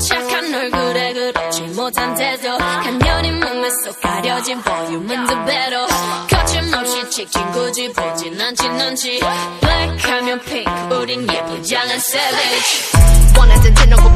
착한 얼굴에 그렇지 못한 태도. 간연히 몸에 쏙 가려진 볼륨은 더 배로. 거침없이 찍힌 굳이 보진 않진 않지. 블랙하면 pink 우린 예쁘장한 savage. 원하던 대놓고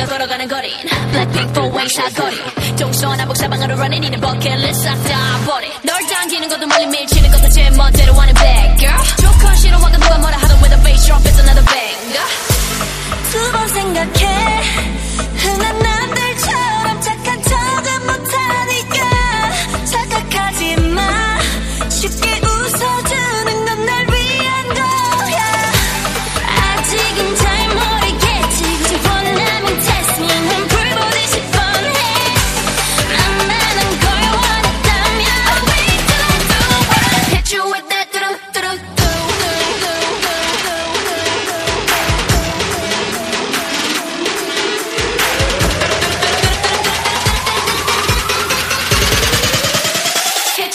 내가 걸어가는 거린 Blackpink four-way 사거리 동서남북 사방으로 running 이는 버킷리스트 싹다 버리 널 당기는 것도 멀리 밀치는 것도 제 멋대로 하는 bad girl 조건 싫어하고 누가 뭐라 하던 with a bass drop it's another banger 두 번 생각해 흔한 남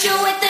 you with that